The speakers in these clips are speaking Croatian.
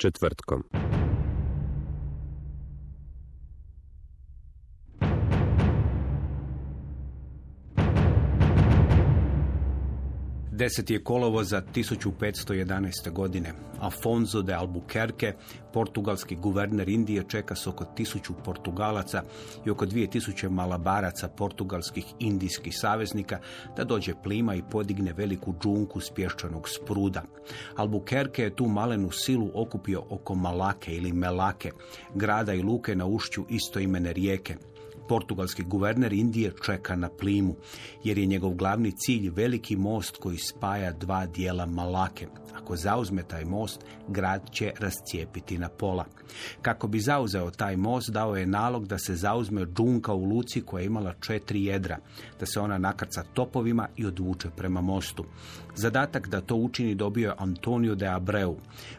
Četvrtkom. Deset je kolovoza 1511. godine. Afonso de Albuquerque, portugalski guverner Indije, čeka s oko tisuću Portugalaca i oko 2000 malabaraca portugalskih indijskih saveznika da dođe plima i podigne veliku džunku s pješčanog spruda. Albuquerque je tu malenu silu okupio oko Malake ili Melake, grada i luke na ušću istoimene rijeke. Portugalski guverner Indije čeka na plimu, jer je njegov glavni cilj veliki most koji spaja dva dijela Malake. Ako zauzme taj most, grad će rascijepiti na pola. Kako bi zauzeo taj most, dao je nalog da se zauzme džunka u luci koja je imala četiri jedra, da se ona nakrca topovima i odvuče prema mostu. Zadatak da to učini dobio je Antonio de Abreu.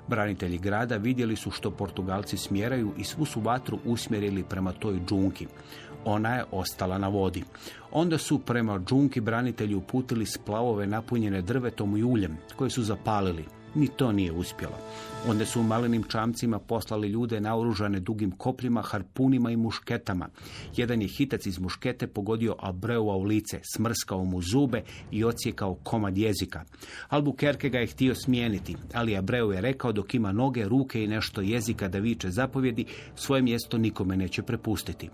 Branitelji grada vidjeli su što Portugalci smjeraju i svu su vatru usmjerili prema toj džunki. Ona je ostala na vodi. Onda su prema džunki branitelji uputili splavove napunjene drvetom i uljem, koje su zapalili. Ni to nije uspjelo. Onda su u malenim čamcima poslali ljude naoružane dugim kopljima, harpunima i mušketama. Jedan je hitac iz muškete pogodio Abreua u lice, smrskao mu zube i ocijekao komad jezika. Albuquerque ga je htio smijeniti, ali Abreu je rekao dok ima noge, ruke i nešto jezika da viče zapovjedi, svoje mjesto nikome neće prepustiti.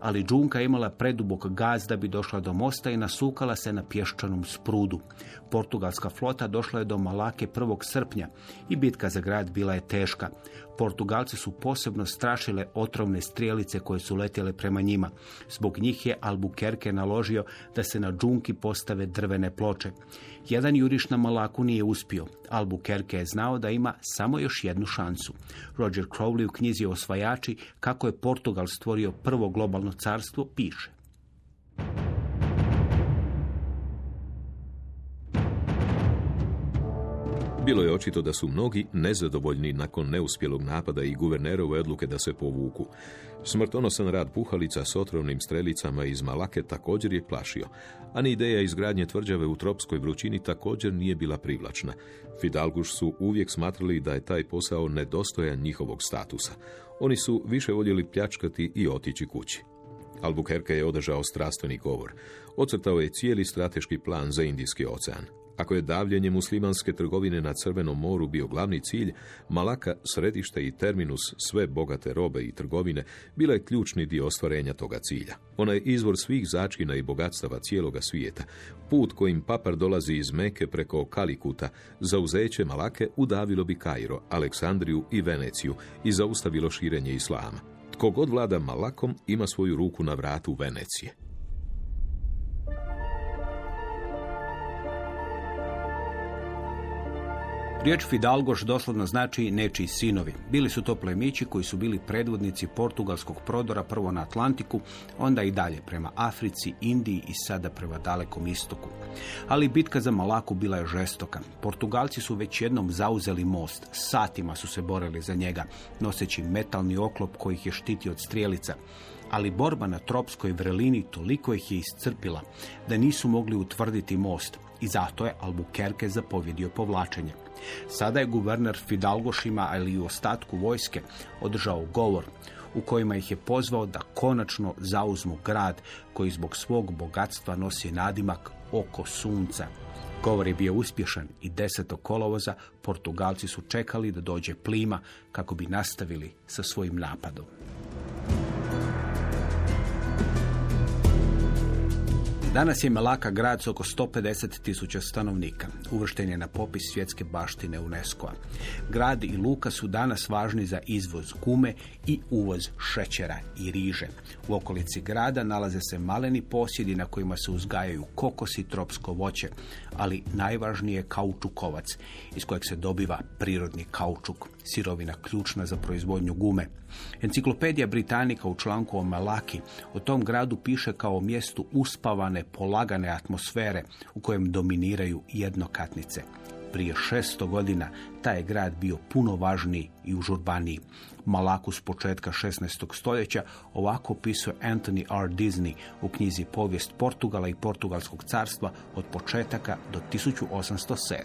Ali džunka imala predubok gaz da bi došla do mosta i nasukala se na pješčanom sprudu. Portugalska flota došla je do Malake 1. srpnja i bitka za grad bila je teška. Portugalci su posebno strašile otrovne strijelice koje su letjele prema njima. Zbog njih je Albuquerque naložio da se na džunki postave drvene ploče. Jedan juriš na Malaku nije uspio. Albuquerque je znao da ima samo još jednu šansu. Roger Crowley u knjizi Osvajači kako je Portugal stvorio prvo globalno carstvo piše. Bilo je očito da su mnogi nezadovoljni nakon neuspjelog napada i guvernerove odluke da se povuku. Smrtonosan rad puhalica s otrovnim strelicama iz Malake također je plašio, a ni ideja izgradnje tvrđave u tropskoj vrućini također nije bila privlačna. Fidalguš su uvijek smatrali da je taj posao nedostojan njihovog statusa. Oni su više voljeli pljačkati i otići kući. Albuquerque je održao strastveni govor. Ocrtao je cijeli strateški plan za Indijski ocean. Ako je davljenje muslimanske trgovine na Crvenom moru bio glavni cilj, Malaka, središte i terminus sve bogate robe i trgovine, bila je ključni dio ostvarenja toga cilja. Ona je izvor svih začina i bogatstava cijeloga svijeta. Put kojim papar dolazi iz Meke preko Kalikuta, za uzeće Malake udavilo bi Kairo, Aleksandriju i Veneciju i zaustavilo širenje islama. Tko god vlada Malakom ima svoju ruku na vratu Venecije. Riječ Fidalgoš doslovno znači nečiji sinovi. Bili su to plemići koji su bili predvodnici portugalskog prodora prvo na Atlantiku, onda i dalje prema Africi, Indiji i sada prema dalekom istoku. Ali bitka za Malaku bila je žestoka. Portugalci su već jednom zauzeli most. Satima su se borili za njega, noseći metalni oklop koji ih je štitio od strijelica ali borba na tropskoj vrelini toliko ih je iscrpila da nisu mogli utvrditi most i zato je Albuquerque zapovjedio povlačenje. Sada je guverner Fidalgošima, ali i u ostatku vojske, održao govor u kojima ih je pozvao da konačno zauzmu grad koji zbog svog bogatstva nosi nadimak oko sunca. Govor je bio uspješan i 10. kolovoza Portugalci su čekali da dođe plima kako bi nastavili sa svojim napadom. Danas je Melaka grad s oko 150 tisuća stanovnika. Uvršten je na popis svjetske baštine UNESCO-a. Grad i luka su danas važni za izvoz gume i uvoz šećera i riže. U okolici grada nalaze se maleni posjedi na kojima se uzgajaju kokos i tropsko voće, ali najvažnije je kaučukovac, iz kojeg se dobiva prirodni kaučuk, sirovina ključna za proizvodnju gume. Enciklopedija Britanika u članku o Malaki o tom gradu piše kao o mjestu uspavane, polagane atmosfere u kojem dominiraju jednokatnice. Prije 600 godina taj je grad bio puno važniji i užurbaniji. Malaku s početka 16. stoljeća ovako opisuje Anthony R. Disney u knjizi Povijest Portugala i Portugalskog carstva od početaka do 1807.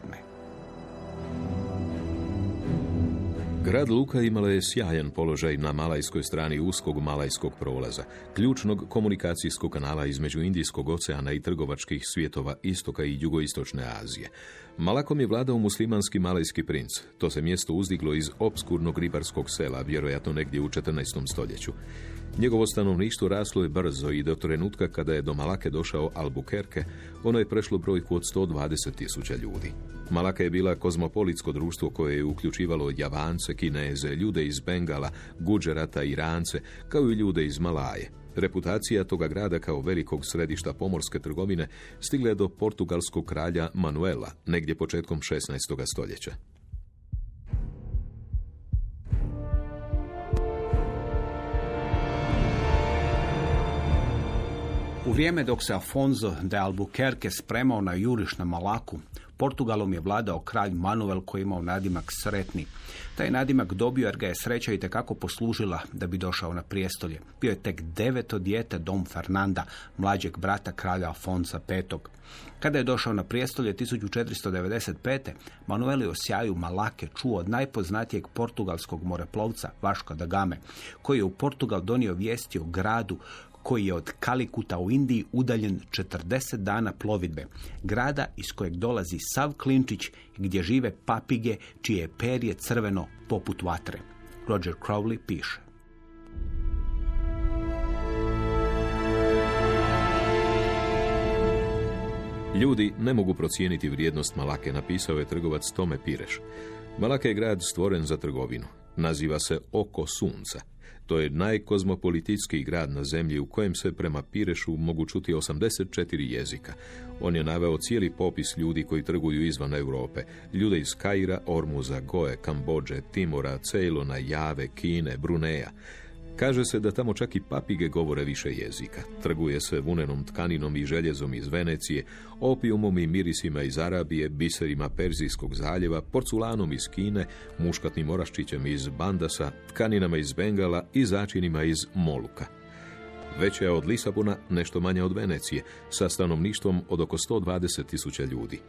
Grad Luka imala je sjajan položaj na malajskoj strani uskog malajskog prolaza, ključnog komunikacijskog kanala između Indijskog oceana i trgovačkih svjetova istoka i jugoistočne Azije. Malakom je vladao muslimanski malajski princ. To se mjesto uzdiglo iz obskurnog ribarskog sela, vjerojatno negdje u 14. stoljeću. Njegovo stanovništvo raslo je brzo i do trenutka kada je do Malake došao Albuquerque, ono je prešlo brojku od 120 tisuća ljudi. Malaka je bila kozmopolitsko društvo koje je uključivalo Javance, Kineze, ljude iz Bengala, Guđerata, Irance, kao i ljude iz Malaje. Reputacija toga grada kao velikog središta pomorske trgovine stigla je do portugalskog kralja Manuela, negdje početkom 16. stoljeća. U vrijeme dok se Afonso de Albuquerque spremao na juriš na Malaku, Portugalom je vladao kralj Manuel koji je imao nadimak Sretni. Taj nadimak dobio jer ga je sreća i tekako poslužila da bi došao na prijestolje. Bio je tek deveto dijete Dom Fernanda, mlađeg brata kralja Afonsa V. Kada je došao na prijestolje 1495. Manuel je o sjaju Malake čuo od najpoznatijeg portugalskog moreplovca Vaška da Game, koji je u Portugal donio vijesti o gradu koji je od Kalikuta u Indiji udaljen 40 dana plovidbe, grada iz kojeg dolazi sav klinčić gdje žive papige čije je perje crveno poput vatre. Roger Crowley piše. Ljudi ne mogu procijeniti vrijednost Malake, napisao je trgovac Tome Pireš. Malaka je grad stvoren za trgovinu. Naziva se Oko sunca. To je najkozmopolitskiji grad na zemlji u kojem se prema Pirešu mogu čuti 84 jezika. On je naveo cijeli popis ljudi koji trguju izvan Europe. Ljude iz Kaira, Ormuza, Goe, Kambođe, Timora, Ceylona, Jave, Kine, Bruneja. Kaže se da tamo čak i papige govore više jezika. Trguje se vunenom tkaninom i željezom iz Venecije, opijumom i mirisima iz Arabije, biserima Perzijskog zaljeva, porculanom iz Kine, muškatnim oraščićem iz Bandasa, tkaninama iz Bengala i začinima iz Moluka. Veća je od Lisabona, nešto manja od Venecije, sa stanovništvom od oko 120 tisuća ljudi.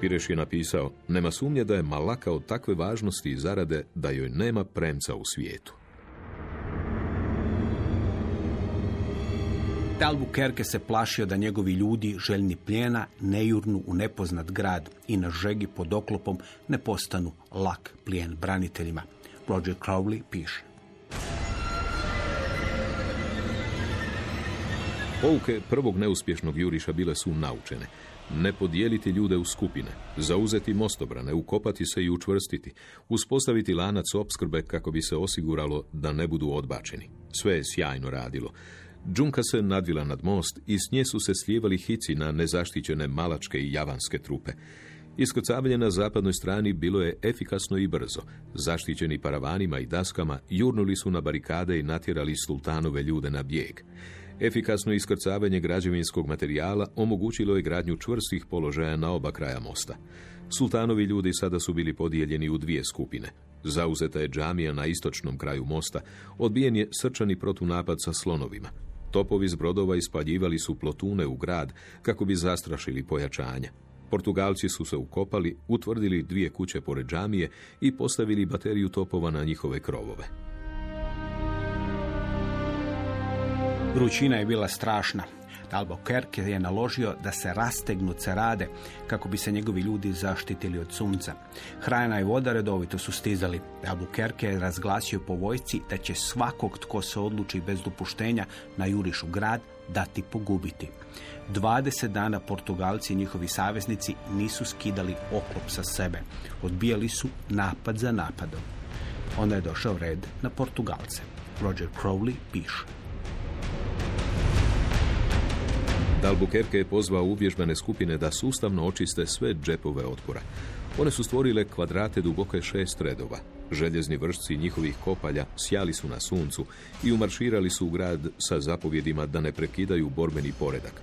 Pireš je napisao, nema sumnje da je Malaka od takve važnosti i zarade da joj nema premca u svijetu. Albuquerque se plašio da njegovi ljudi, željni plijena, ne jurnu u nepoznat grad i na žegi pod oklopom ne postanu lak plijen braniteljima. Roger Crowley piše. Pouke prvog neuspješnog juriša bile su naučene. Ne podijeliti ljude u skupine, zauzeti mostobrane, ukopati se i učvrstiti, uspostaviti lanac opskrbe kako bi se osiguralo da ne budu odbačeni. Sve je sjajno radilo. Džunka se nadvila nad most i s nje su se slijevali hici na nezaštićene malačke i javanske trupe. Iskrcavanje na zapadnoj strani bilo je efikasno i brzo. Zaštićeni paravanima i daskama jurnuli su na barikade i natjerali sultanove ljude na bijeg. Efikasno iskrcavanje građevinskog materijala omogućilo je gradnju čvrstih položaja na oba kraja mosta. Sultanovi ljudi sada su bili podijeljeni u dvije skupine. Zauzeta je džamija na istočnom kraju mosta, odbijen je srčani protunapad sa slonovima. Topovi z brodova ispaljivali su plotune u grad kako bi zastrašili pojačanja. Portugalci su se ukopali, utvrdili dvije kuće pored džamije i postavili bateriju topova na njihove krovove. Vrućina je bila strašna. Albuquerque je naložio da se rastegnu cerade kako bi se njegovi ljudi zaštitili od sunca. Hrana i voda redovito su stizali. Albuquerque je razglasio po vojsci da će svakog tko se odluči bez dopuštenja na jurišu grad dati pogubiti. 20 dana Portugalci i njihovi saveznici nisu skidali oklop sa sebe. Odbijali su napad za napadom. Onda je došao red na Portugalce. Roger Crowley piše. Albuquerque je pozvao uvježbane skupine da sustavno očiste sve džepove otpora. One su stvorile kvadrate duboke šest redova. Željezni vršci njihovih kopalja sjali su na suncu i umarširali su u grad sa zapovjedima da ne prekidaju borbeni poredak.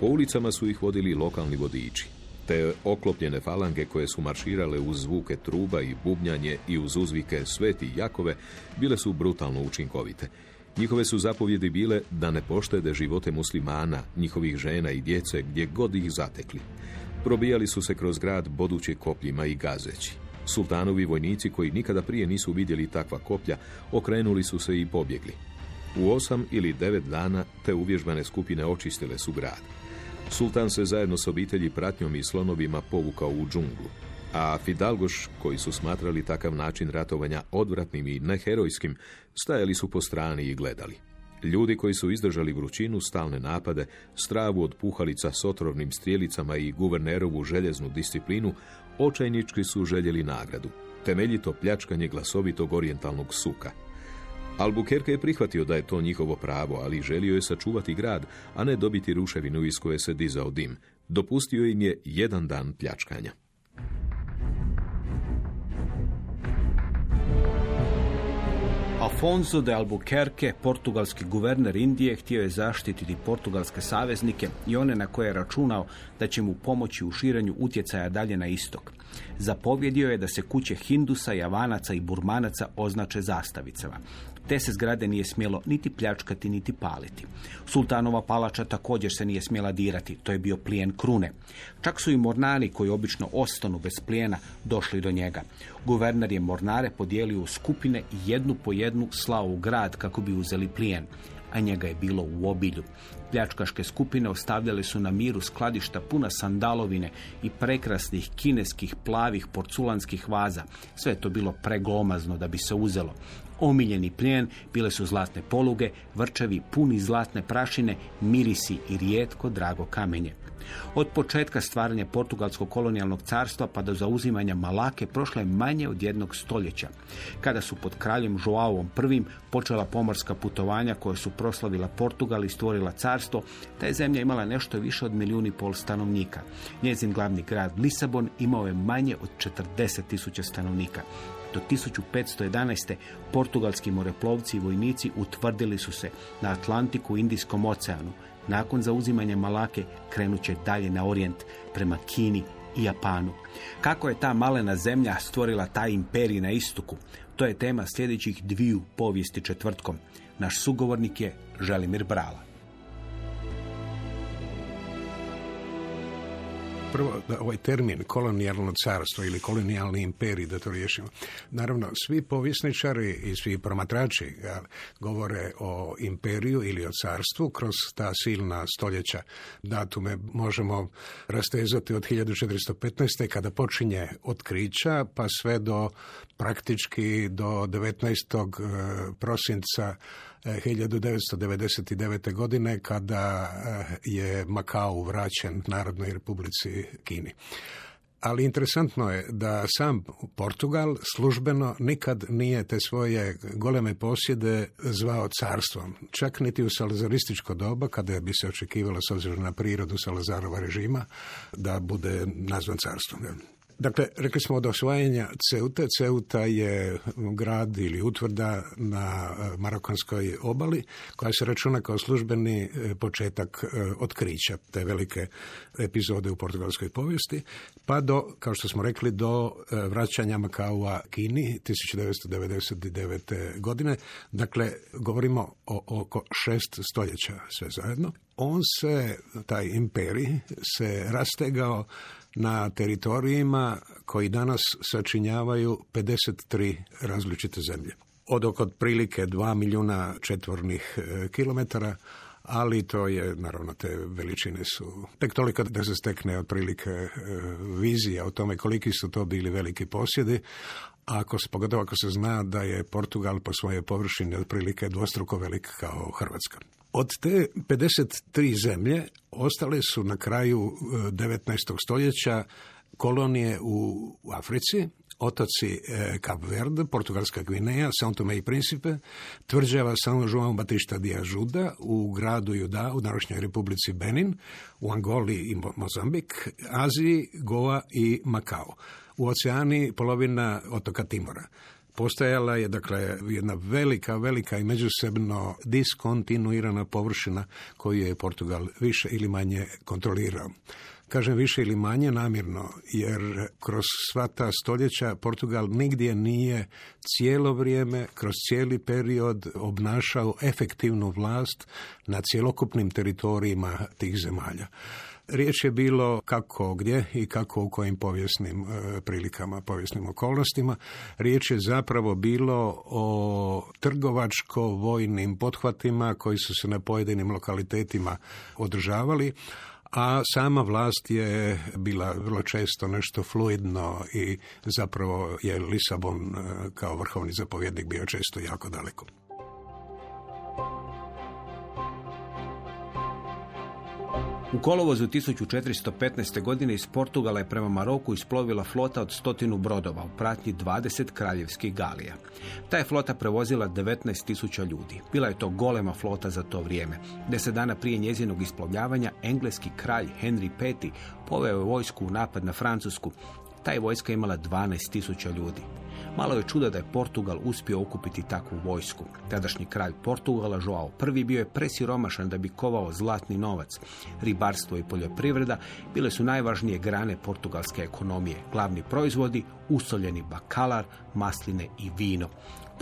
Po ulicama su ih vodili lokalni vodiči. Te oklopljene falange koje su marširale uz zvuke truba i bubnjanje i uz uzvike sveti Jakove bile su brutalno učinkovite. Njihove su zapovjedi bile da ne poštede živote muslimana, njihovih žena i djece gdje god ih zatekli. Probijali su se kroz grad bodući kopljima i gazeći. Sultanovi vojnici koji nikada prije nisu vidjeli takva koplja, okrenuli su se i pobjegli. U osam ili devet dana te uvježbane skupine očistile su grad. Sultan se zajedno s obitelji pratnjom i slonovima povukao u džunglu. A Fidalgoš, koji su smatrali takav način ratovanja odvratnim i neherojskim, stajali su po strani i gledali. Ljudi koji su izdržali vrućinu, stalne napade, stravu od puhalica s otrovnim strijelicama i guvernerovu željeznu disciplinu, očajnički su željeli nagradu. Temeljito pljačkanje glasovitog orijentalnog suka. Albuquerque je prihvatio da je to njihovo pravo, ali želio je sačuvati grad, a ne dobiti ruševinu iz koje se dizao dim. Dopustio im je jedan dan pljačkanja. Alfonso de Albuquerque, portugalski guverner Indije, htio je zaštititi portugalske saveznike i one na koje je računao da će mu pomoći u širenju utjecaja dalje na istok. Zapovjedio je da se kuće Hindusa, Javanaca i Burmanaca označe zastavicama. Te se zgrade nije smjelo niti pljačkati, niti paliti. Sultanova palača također se nije smjela dirati, to je bio plijen krune. Čak su i mornari koji obično ostanu bez plijena došli do njega. Guverner je mornare podijelio u skupine i jednu po jednu slao u grad kako bi uzeli plijen a njega je bilo u obilju. Pljačkaške skupine ostavljale su na miru skladišta puna sandalovine i prekrasnih kineskih plavih porculanskih vaza. Sve je to bilo preglomazno da bi se uzelo. Omiljeni plijen bile su zlatne poluge, vrčevi puni zlatne prašine, mirisi i rijetko drago kamenje. Od početka stvaranja portugalskog kolonijalnog carstva pa do zauzimanja Malake prošlo je manje od jednog stoljeća. Kada su pod kraljem Joaom I počela pomorska putovanja koja su proslavila Portugal i stvorila carstvo, ta je zemlja imala nešto više od milijun i pol stanovnika. Njezin glavni grad Lisabon imao je manje od 40 tisuća stanovnika. Do 1511. portugalski moreplovci i vojnici utvrdili su se na Atlantiku i Indijskom oceanu. Nakon zauzimanja Malake krenut će dalje na orijent prema Kini i Japanu. Kako je ta malena zemlja stvorila taj imperij na istoku? To je tema sljedećih dviju povijesti četvrtkom. Naš sugovornik je Želimir Brala. Prvo da ovaj termin kolonijalno carstvo ili kolonijalni imperij, da to riješimo. Naravno, svi povjesničari i svi promatrači govore o imperiju ili o carstvu kroz ta silna stoljeća. Datume možemo rastezati od 1415. kada počinje otkrića pa sve do praktički do 19. E, prosinca 1999. godine kada eh, je Makao vraćen Narodnoj republici Kini. Ali interesantno je da sam Portugal službeno nikad nije te svoje goleme posjede zvao carstvom. Čak niti u salazarističko doba, kada bi se očekivalo s obzirom na prirodu Salazarova režima, da bude nazvan carstvom. Dakle, rekli smo od osvajanja Ceute. Ceuta je grad ili utvrda na e, marokanskoj obali koja se računa kao službeni e, početak e, otkrića te velike epizode u portugalskoj povijesti, pa do, kao što smo rekli, do vraćanja Makaua Kini 1999. godine. Dakle, govorimo o oko šest stoljeća sve zajedno. On se, taj imperij, se rastegao na teritorijima koji danas sačinjavaju 53 različite zemlje. Od oko otprilike 2 milijuna četvornih e, kilometara, ali to je, naravno, te veličine su tek toliko da se stekne otprilike e, vizija o tome koliki su to bili veliki posjedi, ako se, pogotovo ako se zna da je Portugal po svojoj površini otprilike dvostruko velik kao Hrvatska. Od te 53 zemlje ostale su na kraju 19. stoljeća kolonije u Africi, otoci Cap Verde, Portugalska Gvineja, São Tomé i Principe, tvrđava São João Batista de Ajuda u gradu Juda u današnjoj Republici Benin, u Angoli i Mozambik, Aziji, Goa i Makao. U oceani polovina otoka Timora. Postojala je dakle jedna velika, velika i međusobno diskontinuirana površina koju je Portugal više ili manje kontrolirao. Kažem više ili manje namjerno, jer kroz sva ta stoljeća Portugal nigdje nije cijelo vrijeme, kroz cijeli period obnašao efektivnu vlast na cjelokupnim teritorijima tih zemalja. Riječ je bilo kako gdje i kako u kojim povijesnim e, prilikama, povijesnim okolnostima. Riječ je zapravo bilo o trgovačko-vojnim pothvatima koji su se na pojedinim lokalitetima održavali, a sama vlast je bila vrlo često nešto fluidno i zapravo je Lisabon e, kao vrhovni zapovjednik bio često jako daleko. U kolovozu 1415. godine iz Portugala je prema Maroku isplovila flota od stotinu brodova u pratnji 20 kraljevskih galija. Ta je flota prevozila 19.000 ljudi. Bila je to golema flota za to vrijeme. Deset dana prije njezinog isplovljavanja engleski kralj Henry V poveo je vojsku u napad na Francusku. Ta vojska imala 12.000 ljudi. Malo je čudo da je Portugal uspio okupiti takvu vojsku. Tadašnji kralj Portugala, Joao I, bio je presiromašan da bi kovao zlatni novac. Ribarstvo i poljoprivreda bile su najvažnije grane portugalske ekonomije. Glavni proizvodi, usoljeni bakalar, masline i vino.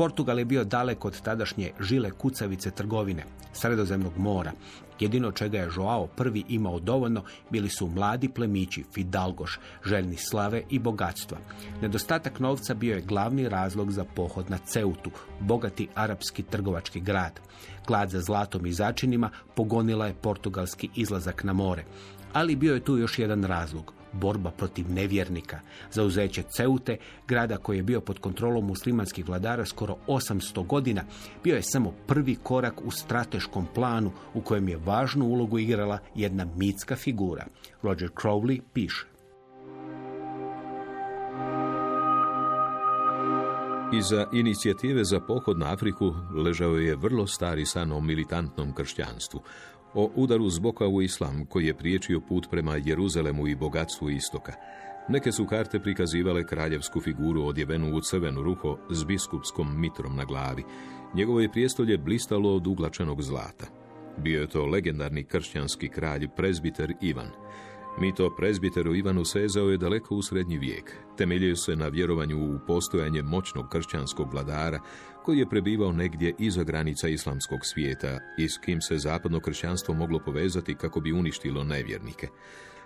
Portugal je bio daleko od tadašnje žile kucavice trgovine, sredozemnog mora. Jedino čega je Joao prvi imao dovoljno bili su mladi plemići Fidalgoš, željni slave i bogatstva. Nedostatak novca bio je glavni razlog za pohod na Ceutu, bogati arapski trgovački grad. Glad za zlatom i začinima pogonila je portugalski izlazak na more. Ali bio je tu još jedan razlog borba protiv nevjernika, zauzeće Ceute, grada koji je bio pod kontrolom muslimanskih vladara skoro 800 godina, bio je samo prvi korak u strateškom planu u kojem je važnu ulogu igrala jedna mitska figura. Roger Crowley piše. Iza inicijative za pohod na Afriku ležao je vrlo stari san o militantnom kršćanstvu, o udaru zboka u islam koji je priječio put prema Jeruzalemu i bogatstvu istoka. Neke su karte prikazivale kraljevsku figuru odjevenu u crvenu ruho s biskupskom mitrom na glavi. Njegovo je prijestolje blistalo od uglačenog zlata. Bio je to legendarni kršćanski kralj, prezbiter Ivan. Mito prezbiteru Ivanu sezao je daleko u srednji vijek. Temeljio se na vjerovanju u postojanje moćnog kršćanskog vladara koji je prebivao negdje iza granica islamskog svijeta i s kim se zapadno kršćanstvo moglo povezati kako bi uništilo nevjernike.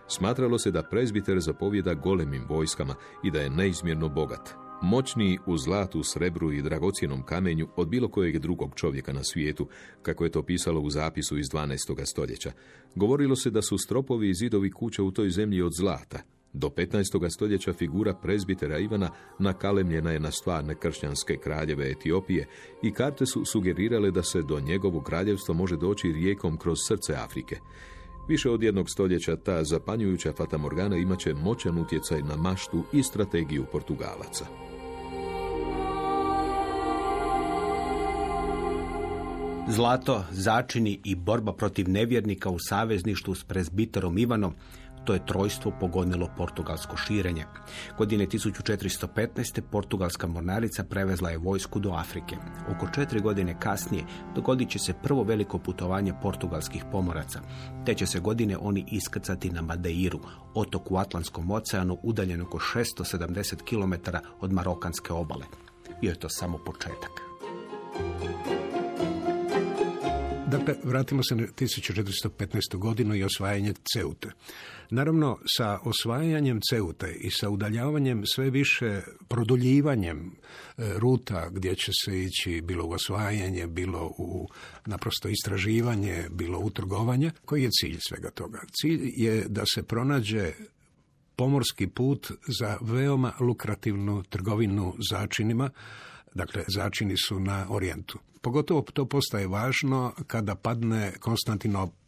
Smatralo se da prezbiter zapovjeda golemim vojskama i da je neizmjerno bogat, moćniji u zlatu, srebru i dragocjenom kamenju od bilo kojeg drugog čovjeka na svijetu, kako je to pisalo u zapisu iz 12. stoljeća. Govorilo se da su stropovi i zidovi kuća u toj zemlji od zlata, do 15. stoljeća figura prezbitera Ivana nakalemljena je na stvarne kršćanske kraljeve Etiopije i karte su sugerirale da se do njegovog kraljevstva može doći rijekom kroz srce Afrike. Više od jednog stoljeća ta zapanjujuća fatamorgana imaće moćan utjecaj na maštu i strategiju Portugalaca. Zlato, začini i borba protiv nevjernika u savezništvu s prezbiterom Ivanom to je trojstvo pogonilo portugalsko širenje. Godine 1415. portugalska mornarica prevezla je vojsku do Afrike. Oko četiri godine kasnije dogodit će se prvo veliko putovanje portugalskih pomoraca. Te će se godine oni iskrcati na Madeiru, otok u Atlantskom oceanu udaljen oko 670 km od marokanske obale. Bio je to samo početak. Dakle, vratimo se na 1415. godinu i osvajanje Ceute. Naravno, sa osvajanjem Ceute i sa udaljavanjem sve više produljivanjem e, ruta gdje će se ići bilo u osvajanje, bilo u naprosto istraživanje, bilo u trgovanje, koji je cilj svega toga? Cilj je da se pronađe pomorski put za veoma lukrativnu trgovinu začinima, dakle začini su na Orijentu. Pogotovo to postaje važno kada padne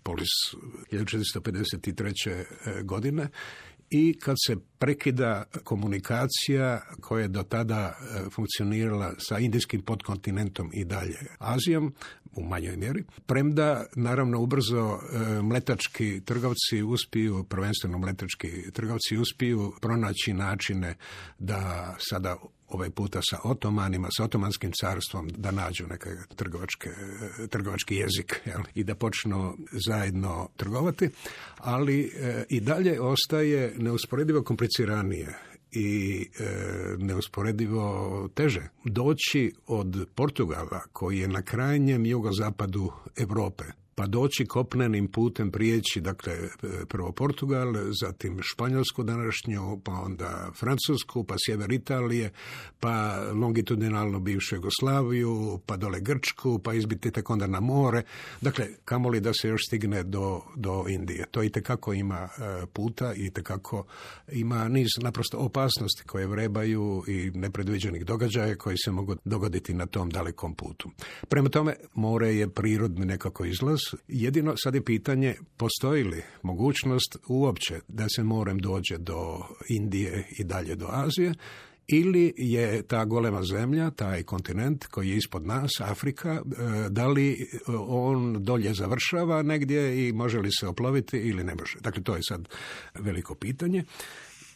Konstantinopolis 1453. godine i kad se prekida komunikacija koja je do tada e, funkcionirala sa indijskim podkontinentom i dalje Azijom u manjoj mjeri. Premda, naravno, ubrzo e, mletački trgovci uspiju, prvenstveno mletački trgovci uspiju pronaći načine da sada ovaj puta sa otomanima, sa otomanskim carstvom, da nađu neke trgovačke, trgovački jezik jel, i da počnu zajedno trgovati, ali e, i dalje ostaje neusporedivo kompliciranije i e, neusporedivo teže doći od Portugala koji je na krajnjem jugozapadu Europe pa doći kopnenim putem prijeći, dakle, prvo Portugal, zatim Španjolsku današnju, pa onda Francusku, pa sjever Italije, pa longitudinalno bivšu Jugoslaviju, pa dole Grčku, pa izbiti tek onda na more. Dakle, kamoli da se još stigne do, do Indije. To i tekako ima e, puta i tekako ima niz naprosto opasnosti koje vrebaju i nepredviđenih događaja koji se mogu dogoditi na tom dalekom putu. Prema tome, more je prirodni nekako izlaz, Jedino sad je pitanje postoji li mogućnost uopće da se morem dođe do Indije i dalje do Azije ili je ta golema zemlja, taj kontinent koji je ispod nas, Afrika, e, da li on dolje završava negdje i može li se oploviti ili ne može. Dakle, to je sad veliko pitanje.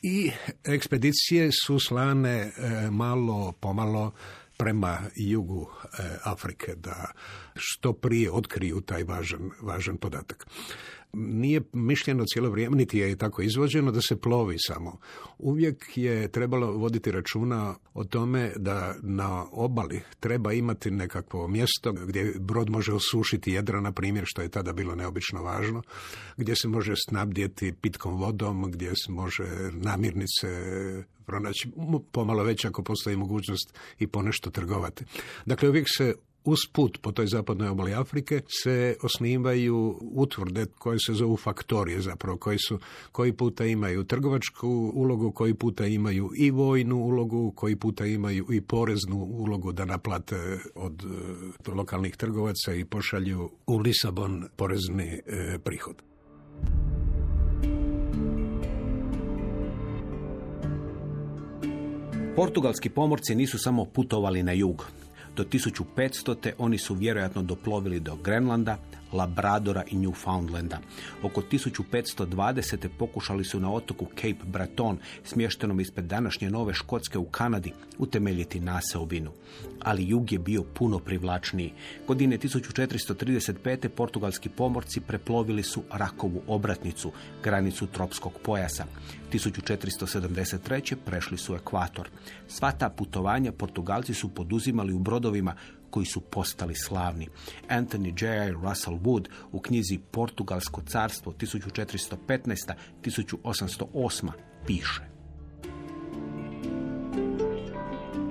I ekspedicije su slane e, malo pomalo prema jugu e, Afrike da što prije otkriju taj važan, važan podatak. Nije mišljeno cijelo vrijeme, niti je tako izvođeno da se plovi samo. Uvijek je trebalo voditi računa o tome da na obali treba imati nekakvo mjesto gdje brod može osušiti jedra, na primjer, što je tada bilo neobično važno, gdje se može snabdjeti pitkom vodom, gdje se može namirnice pronaći pomalo već ako postoji mogućnost i ponešto trgovati. Dakle, uvijek se usput po toj zapadnoj obali Afrike se osnivaju utvrde koje se zovu faktorije zapravo, koji, su, koji puta imaju trgovačku ulogu, koji puta imaju i vojnu ulogu, koji puta imaju i poreznu ulogu da naplate od e, lokalnih trgovaca i pošalju u Lisabon porezni e, prihod. Portugalski pomorci nisu samo putovali na jug. Do 1500. te oni su vjerojatno doplovili do Grenlanda, Labradora i Newfoundlanda. Oko 1520. pokušali su na otoku Cape Breton, smještenom ispred današnje Nove Škotske u Kanadi, utemeljiti naseobinu. Ali jug je bio puno privlačniji. Godine 1435. portugalski pomorci preplovili su Rakovu obratnicu, granicu tropskog pojasa. 1473. prešli su ekvator. Sva ta putovanja Portugalci su poduzimali u brodovima koji su postali slavni. Anthony J. Russell Wood u knjizi Portugalsko carstvo 1415-1808 piše.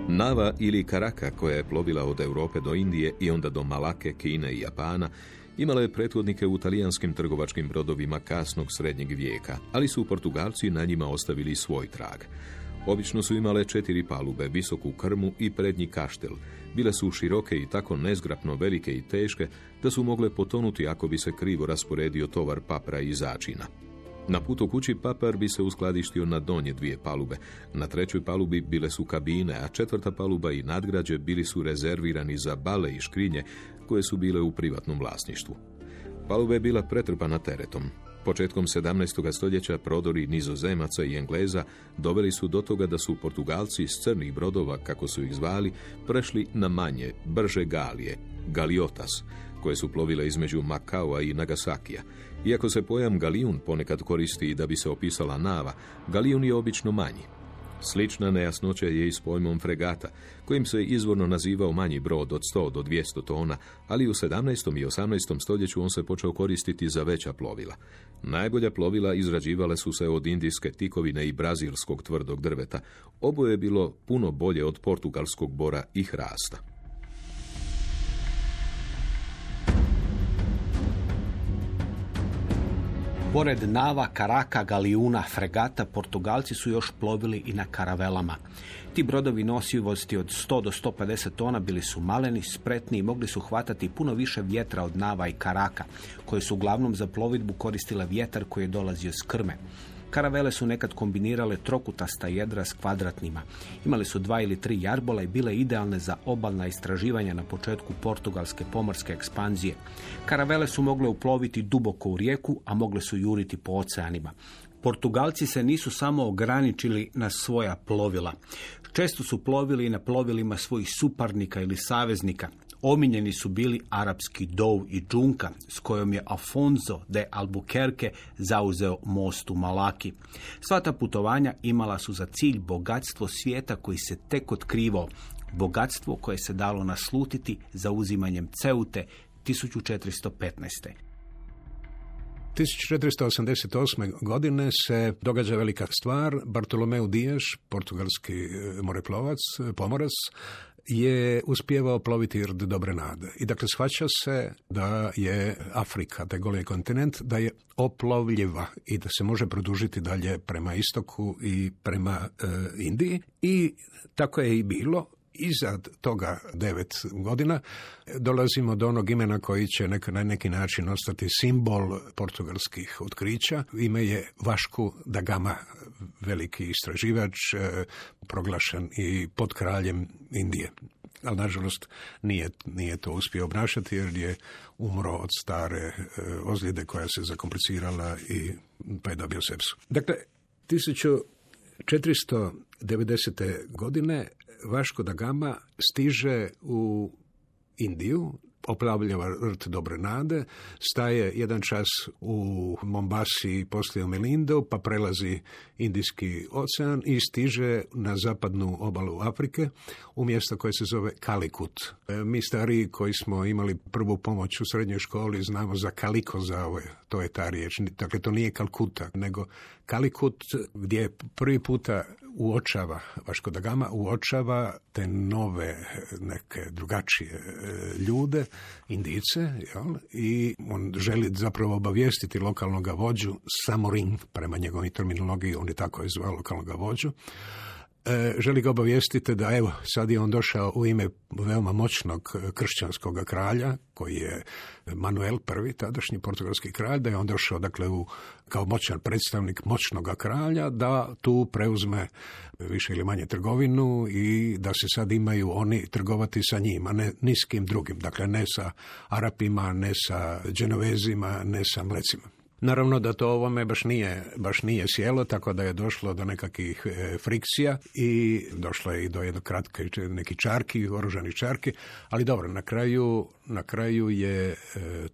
Nava ili Karaka, koja je plovila od Europe do Indije i onda do Malake, Kine i Japana, imala je prethodnike u talijanskim trgovačkim brodovima kasnog srednjeg vijeka, ali su Portugalci na njima ostavili svoj trag. Obično su imale četiri palube, visoku krmu i prednji kaštel. Bile su široke i tako nezgrapno velike i teške da su mogle potonuti ako bi se krivo rasporedio tovar papra i začina. Na putu kući papar bi se uskladištio na donje dvije palube. Na trećoj palubi bile su kabine, a četvrta paluba i nadgrađe bili su rezervirani za bale i škrinje koje su bile u privatnom vlasništvu. Paluba je bila pretrpana teretom. Početkom 17. stoljeća prodori nizozemaca i engleza doveli su do toga da su Portugalci s crnih brodova, kako su ih zvali, prešli na manje, brže galije, galiotas, koje su plovile između Makaua i Nagasakija. Iako se pojam galijun ponekad koristi da bi se opisala nava, galijun je obično manji. Slična nejasnoća je i s pojmom fregata, kojim se izvorno nazivao manji brod od 100 do 200 tona, ali u 17. i 18. stoljeću on se počeo koristiti za veća plovila. Najbolja plovila izrađivale su se od indijske tikovine i brazilskog tvrdog drveta. Oboje je bilo puno bolje od portugalskog bora i hrasta. Pored nava, karaka, galijuna, fregata, Portugalci su još plovili i na karavelama. Ti brodovi nosivosti od 100 do 150 tona bili su maleni, spretni i mogli su hvatati puno više vjetra od nava i karaka, koje su uglavnom za plovidbu koristile vjetar koji je dolazio s krme. Karavele su nekad kombinirale trokutasta jedra s kvadratnima. Imali su dva ili tri jarbola i bile idealne za obalna istraživanja na početku portugalske pomorske ekspanzije. Karavele su mogle uploviti duboko u rijeku, a mogle su juriti po oceanima. Portugalci se nisu samo ograničili na svoja plovila. Često su plovili i na plovilima svojih suparnika ili saveznika. Omiljeni su bili arapski dov i džunka s kojom je Afonso de Albuquerque zauzeo most u Malaki. Sva ta putovanja imala su za cilj bogatstvo svijeta koji se tek otkrivao, bogatstvo koje se dalo naslutiti za uzimanjem Ceute 1415. 1488. godine se događa velika stvar. Bartolomeu Dias, portugalski e, moreplovac, e, pomorac, je uspjevao ploviti rd dobre nade. I dakle shvaća se da je Afrika, taj goli kontinent, da je oplovljiva i da se može produžiti dalje prema istoku i prema e, Indiji. I tako je i bilo iza toga devet godina dolazimo do onog imena koji će na neki način ostati simbol portugalskih otkrića. Ime je Vašku da Gama, veliki istraživač, e, proglašen i pod kraljem Indije. Ali nažalost nije, nije to uspio obnašati jer je umro od stare e, ozljede koja se zakomplicirala i pa je dobio sepsu. Dakle, 1490. godine Vaško da Gama stiže u Indiju, oplavljava rt Dobre Nade, staje jedan čas u Mombasi, poslije u Melindu, pa prelazi Indijski ocean i stiže na zapadnu obalu Afrike u mjesto koje se zove Kalikut. E, mi stariji koji smo imali prvu pomoć u srednjoj školi znamo za Kaliko za ove, to je ta riječ. Dakle, to nije Kalkuta, nego Kalikut gdje prvi puta uočava, Vaško da Gama uočava te nove neke drugačije e, ljude, indice, jel? i on želi zapravo obavijestiti lokalnog vođu Samorin, prema njegovoj terminologiji, on je tako je zvao lokalnog vođu, želi ga obavijestiti da evo sad je on došao u ime veoma moćnog kršćanskog kralja koji je Manuel I, tadašnji portugalski kralj, da je on došao dakle u, kao moćan predstavnik moćnog kralja da tu preuzme više ili manje trgovinu i da se sad imaju oni trgovati sa njima, ne ni s kim drugim, dakle ne sa Arapima, ne sa Dženovezima, ne sa Mlecima. Naravno da to ovome baš nije, baš nije sjelo, tako da je došlo do nekakvih e, frikcija i došlo je i do jednog kratke neki čarki, oružani čarki, ali dobro, na kraju, na kraju je e,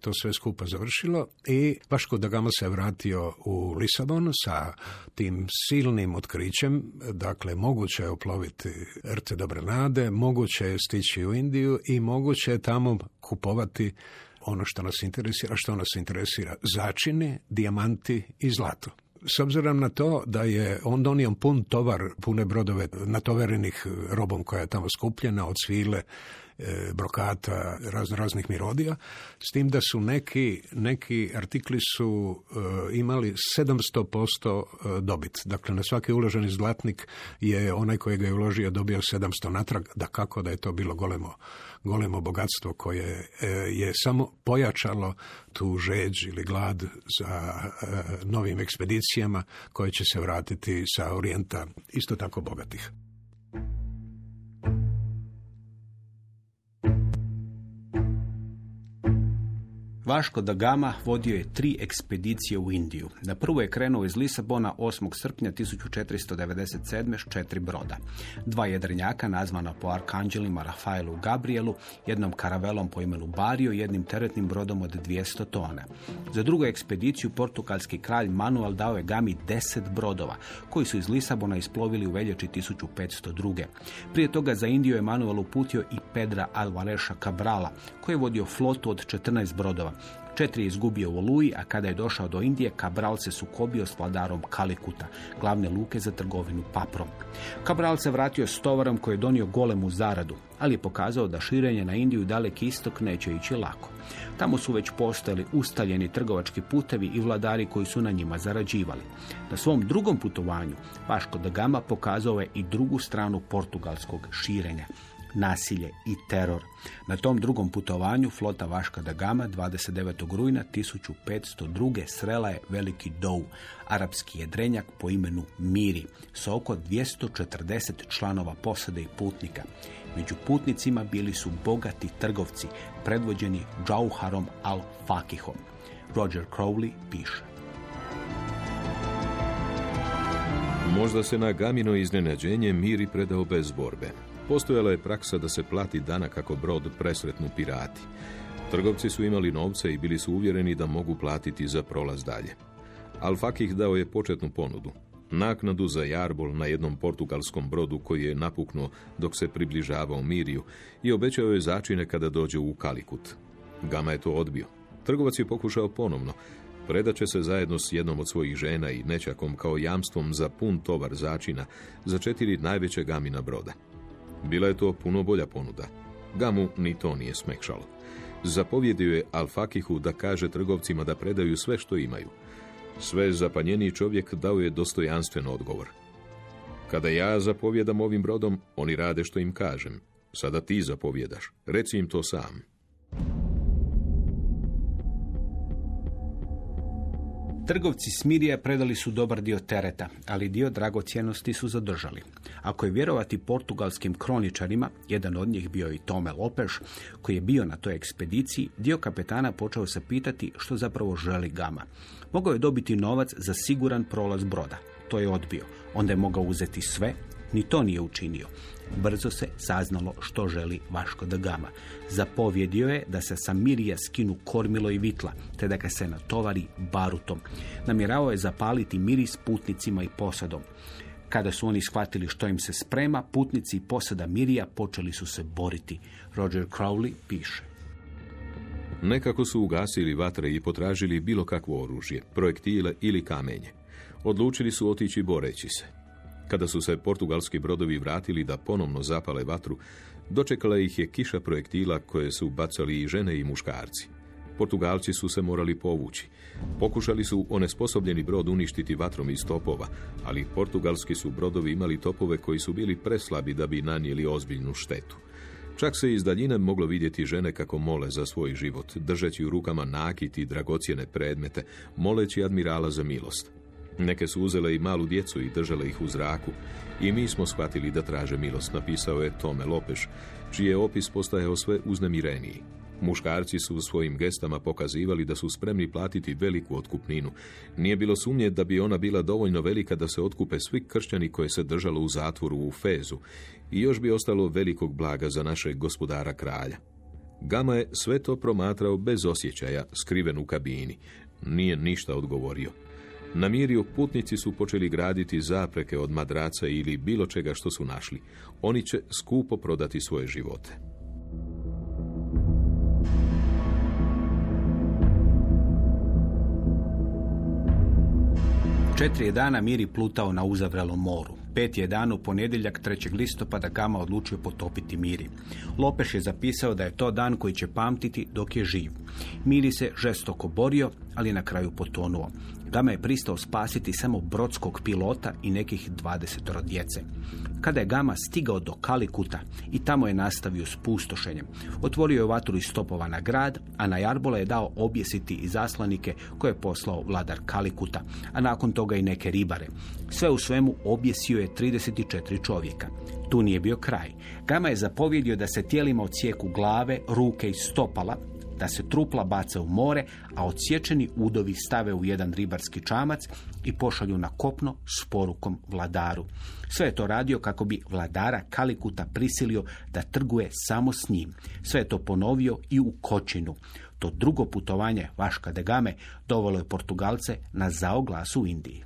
to sve skupa završilo i Vaško da Gama se vratio u Lisabon sa tim silnim otkrićem, dakle moguće je oploviti rte Dobre Nade, moguće je stići u Indiju i moguće je tamo kupovati ono što nas interesira, što nas interesira, začine, dijamanti i zlato. S obzirom na to da je on donio pun tovar, pune brodove natoverenih robom koja je tamo skupljena od svile, e, brokata, razno raznih mirodija, s tim da su neki, neki artikli su e, imali 700% e, dobit. Dakle, na svaki uloženi zlatnik je onaj koji ga je uložio dobio 700 natrag, da kako da je to bilo golemo golemo bogatstvo koje e, je samo pojačalo tu žeđ ili glad za e, novim ekspedicijama koje će se vratiti sa orijenta isto tako bogatih. Vaško da Gama vodio je tri ekspedicije u Indiju. Na prvu je krenuo iz Lisabona 8. srpnja 1497. s četiri broda. Dva jedrenjaka nazvana po arkanđelima Rafaelu Gabrielu, jednom karavelom po imenu Bario i jednim teretnim brodom od 200 tona. Za drugu ekspediciju portugalski kralj Manuel dao je Gami 10 brodova, koji su iz Lisabona isplovili u veljači 1502. Prije toga za Indiju je Manuel uputio i Pedra Alvareša Cabrala, koji je vodio flotu od 14 brodova. Četiri je izgubio u Oluji, a kada je došao do Indije, Cabral se sukobio s vladarom Kalikuta, glavne luke za trgovinu paprom. Cabral se vratio s tovarom koji je donio golemu zaradu, ali je pokazao da širenje na Indiju i daleki istok neće ići lako. Tamo su već postojali ustaljeni trgovački putevi i vladari koji su na njima zarađivali. Na svom drugom putovanju Vaško da Gama pokazao je i drugu stranu portugalskog širenja nasilje i teror. Na tom drugom putovanju flota Vaška da Gama 29. rujna 1502. srela je veliki dou, arapski jedrenjak po imenu Miri, sa oko 240 članova posade i putnika. Među putnicima bili su bogati trgovci, predvođeni Džauharom al-Fakihom. Roger Crowley piše. Možda se na Gamino iznenađenje Miri predao bez borbe. Postojala je praksa da se plati dana kako brod presretnu pirati. Trgovci su imali novce i bili su uvjereni da mogu platiti za prolaz dalje. Al-Fakih dao je početnu ponudu. Naknadu za jarbol na jednom portugalskom brodu koji je napuknuo dok se približavao Miriju i obećao je začine kada dođe u Kalikut. Gama je to odbio. Trgovac je pokušao ponovno. Predat će se zajedno s jednom od svojih žena i nečakom kao jamstvom za pun tovar začina za četiri najveće gamina broda. Bila je to puno bolja ponuda. Gamu ni to nije smekšalo. Zapovjedio je Alfakihu da kaže trgovcima da predaju sve što imaju. Sve zapanjeniji čovjek dao je dostojanstven odgovor. Kada ja zapovjedam ovim brodom, oni rade što im kažem. Sada ti zapovjedaš. Reci im to sam. Trgovci Smirija predali su dobar dio tereta, ali dio dragocjenosti su zadržali. Ako je vjerovati portugalskim kroničarima, jedan od njih bio i Tome Lopeš, koji je bio na toj ekspediciji, dio kapetana počeo se pitati što zapravo želi Gama. Mogao je dobiti novac za siguran prolaz broda. To je odbio. Onda je mogao uzeti sve, ni to nije učinio. Brzo se saznalo što želi Vaško da Gama. Zapovjedio je da se sa Mirija skinu kormilo i vitla, te da ga se natovari barutom. Namjerao je zapaliti miris putnicima i posadom. Kada su oni shvatili što im se sprema, putnici i posada Mirija počeli su se boriti. Roger Crowley piše. Nekako su ugasili vatre i potražili bilo kakvo oružje, projektile ili kamenje. Odlučili su otići boreći se. Kada su se portugalski brodovi vratili da ponovno zapale vatru, dočekala ih je kiša projektila koje su bacali i žene i muškarci. Portugalci su se morali povući. Pokušali su onesposobljeni brod uništiti vatrom iz topova, ali portugalski su brodovi imali topove koji su bili preslabi da bi nanijeli ozbiljnu štetu. Čak se iz daljine moglo vidjeti žene kako mole za svoj život, držeći u rukama nakit i dragocjene predmete, moleći admirala za milost. Neke su uzele i malu djecu i držale ih u zraku. I mi smo shvatili da traže milost, napisao je Tome Lopeš, čiji je opis postajao sve uznemireniji. Muškarci su svojim gestama pokazivali da su spremni platiti veliku otkupninu. Nije bilo sumnje da bi ona bila dovoljno velika da se otkupe svi kršćani koje se držalo u zatvoru u Fezu i još bi ostalo velikog blaga za našeg gospodara kralja. Gama je sve to promatrao bez osjećaja, skriven u kabini. Nije ništa odgovorio. Na Miriju putnici su počeli graditi zapreke od madraca ili bilo čega što su našli. Oni će skupo prodati svoje živote. Četiri je dana Miri plutao na uzavrelom moru. Pet je dan u ponedjeljak 3. listopada Gama odlučio potopiti Miri. Lopeš je zapisao da je to dan koji će pamtiti dok je živ. Miri se žestoko borio, ali na kraju potonuo. Gama je pristao spasiti samo brodskog pilota i nekih 20 djece. Kada je Gama stigao do Kalikuta i tamo je nastavio s pustošenjem, otvorio je vatru iz stopova na grad, a na Jarbola je dao objesiti i zaslanike koje je poslao vladar Kalikuta, a nakon toga i neke ribare. Sve u svemu objesio je 34 čovjeka. Tu nije bio kraj. Gama je zapovjedio da se tijelima ocijeku glave, ruke i stopala, da se trupla baca u more, a odsječeni udovi stave u jedan ribarski čamac i pošalju na kopno s porukom vladaru. Sve je to radio kako bi vladara Kalikuta prisilio da trguje samo s njim. Sve je to ponovio i u Kočinu. To drugo putovanje Vaška de Game dovelo je Portugalce na zaoglas u Indiji.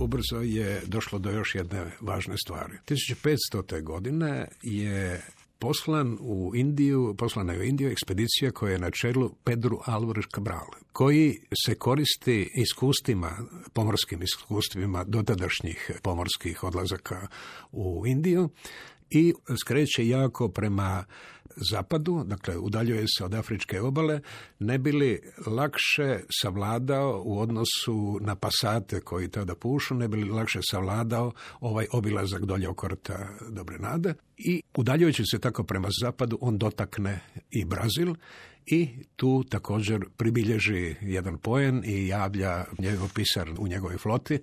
Ubrzo je došlo do još jedne važne stvari. 1500. godine je poslan u Indiju, poslana je u Indiju ekspedicija koja je na čelu Pedro Alvarez Cabral, koji se koristi iskustvima, pomorskim iskustvima dotadašnjih pomorskih odlazaka u Indiju i skreće jako prema zapadu, dakle udaljuje se od afričke obale, ne bi li lakše savladao u odnosu na pasate koji tada pušu, ne bi li lakše savladao ovaj obilazak dolje okorta Dobre Nade. I udaljujući se tako prema zapadu, on dotakne i Brazil i tu također pribilježi jedan poen i javlja njegov pisar u njegovoj floti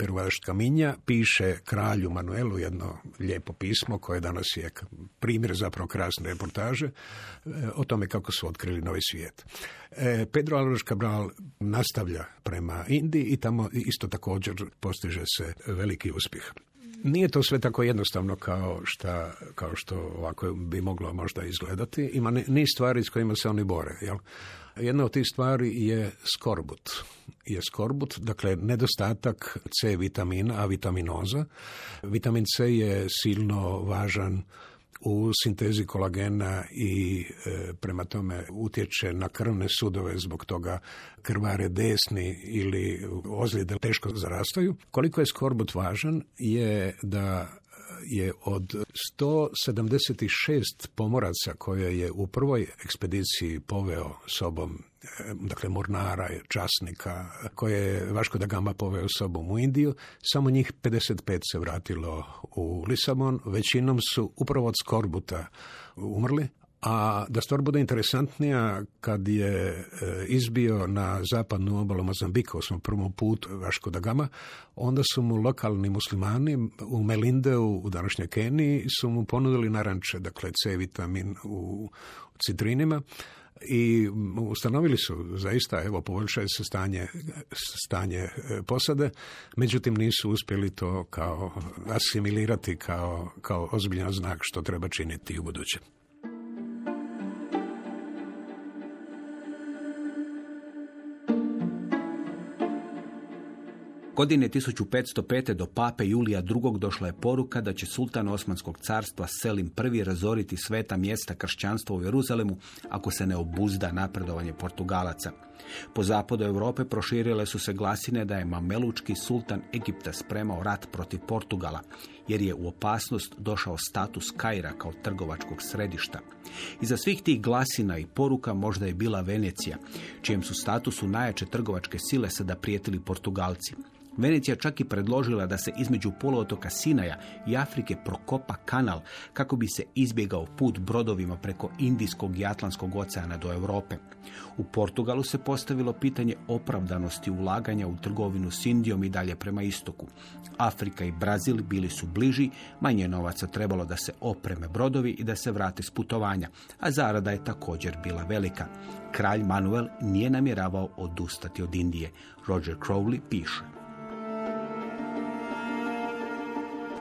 Peruvaš Kaminja piše kralju Manuelu jedno lijepo pismo koje danas je primjer zapravo krasne reportaže e, o tome kako su otkrili novi svijet. E, Pedro Alvarez Cabral nastavlja prema Indiji i tamo isto također postiže se veliki uspjeh. Nije to sve tako jednostavno kao, šta, kao što ovako bi moglo možda izgledati. Ima niz stvari s kojima se oni bore. Jel? Jedna od tih stvari je skorbut. Je skorbut, dakle nedostatak C vitamina, a vitaminoza. Vitamin C je silno važan u sintezi kolagena i e, prema tome utječe na krvne sudove, zbog toga krvare desni ili ozljede teško zarastaju. Koliko je skorbut važan je da je od 176 pomoraca koje je u prvoj ekspediciji poveo sobom dakle mornara, časnika, koje je Vaško da Gama poveo sobom u Indiju, samo njih 55 se vratilo u Lisabon, većinom su upravo od skorbuta umrli, a da stvar bude interesantnija, kad je e, izbio na zapadnu obalu Mozambika u prvom putu Vaško da Gama, onda su mu lokalni muslimani u Melindeu u današnjoj Keniji su mu ponudili naranče, dakle C vitamin u citrinima, i ustanovili su zaista, evo, poboljšaju se stanje, stanje e, posade, međutim nisu uspjeli to kao asimilirati kao, kao ozbiljan znak što treba činiti u buduće. Godine 1505. do pape Julija II. došla je poruka da će sultan Osmanskog carstva Selim I razoriti sveta mjesta kršćanstva u Jeruzalemu ako se ne obuzda napredovanje Portugalaca. Po zapadu Europe proširile su se glasine da je mamelučki sultan Egipta spremao rat protiv Portugala, jer je u opasnost došao status Kaira kao trgovačkog središta. Iza svih tih glasina i poruka možda je bila Venecija, čijem su statusu najjače trgovačke sile sada prijetili Portugalci. Venecija čak i predložila da se između poluotoka Sinaja i Afrike prokopa kanal kako bi se izbjegao put brodovima preko Indijskog i Atlantskog oceana do Europe. U Portugalu se postavilo pitanje opravdanosti ulaganja u trgovinu s Indijom i dalje prema istoku. Afrika i Brazil bili su bliži, manje novaca trebalo da se opreme brodovi i da se vrate s putovanja, a zarada je također bila velika. Kralj Manuel nije namjeravao odustati od Indije. Roger Crowley piše.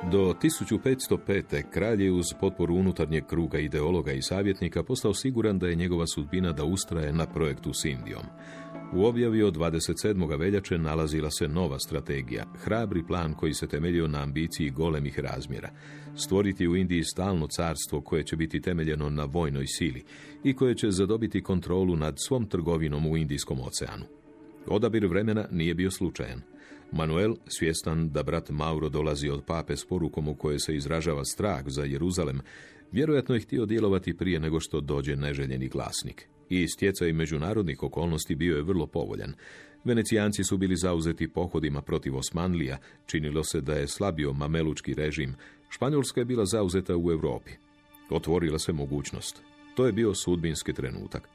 Do 1505. kralj je uz potporu unutarnjeg kruga ideologa i savjetnika postao siguran da je njegova sudbina da ustraje na projektu s Indijom. U objavi od 27. veljače nalazila se nova strategija, hrabri plan koji se temeljio na ambiciji golemih razmjera. Stvoriti u Indiji stalno carstvo koje će biti temeljeno na vojnoj sili i koje će zadobiti kontrolu nad svom trgovinom u Indijskom oceanu. Odabir vremena nije bio slučajan. Manuel, svjestan da brat Mauro dolazi od pape s porukom u kojoj se izražava strah za Jeruzalem, vjerojatno je htio djelovati prije nego što dođe neželjeni glasnik. I stjecaj međunarodnih okolnosti bio je vrlo povoljan. Venecijanci su bili zauzeti pohodima protiv Osmanlija, činilo se da je slabio mamelučki režim. Španjolska je bila zauzeta u Europi. Otvorila se mogućnost. To je bio sudbinski trenutak.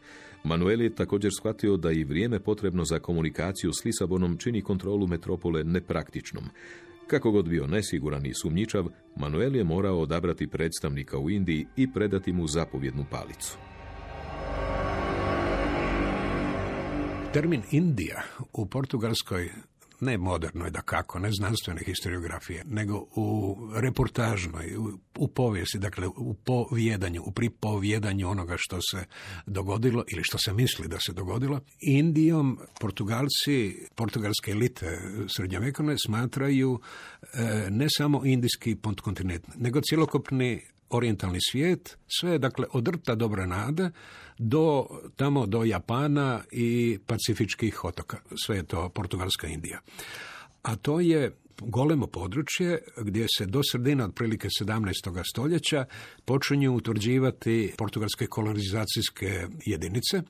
Manuel je također shvatio da i vrijeme potrebno za komunikaciju s Lisabonom čini kontrolu metropole nepraktičnom. Kako god bio nesiguran i sumnjičav, Manuel je morao odabrati predstavnika u Indiji i predati mu zapovjednu palicu. Termin Indija u portugalskoj ne modernoj da kako, ne znanstvene historiografije, nego u reportažnoj, u, u povijesti, dakle u povjedanju, u pripovjedanju onoga što se dogodilo ili što se misli da se dogodilo. Indijom Portugalci, portugalske elite srednjovekovne smatraju e, ne samo indijski podkontinent, nego cjelokupni orijentalni svijet, sve dakle od dobre nade do tamo do Japana i pacifičkih otoka. Sve je to Portugalska Indija. A to je golemo područje gdje se do sredine otprilike 17. stoljeća počinju utvrđivati portugalske kolonizacijske jedinice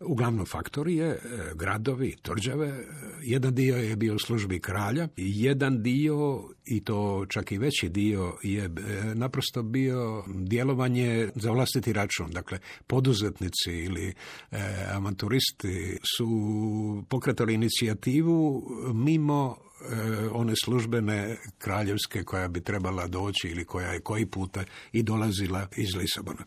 uglavnom faktorije, e, gradovi, tvrđave. Jedan dio je bio u službi kralja, jedan dio, i to čak i veći dio, je e, naprosto bio djelovanje za vlastiti račun. Dakle, poduzetnici ili e, avanturisti su pokretali inicijativu mimo one službene kraljevske koja bi trebala doći ili koja je koji puta i dolazila iz Lisabona.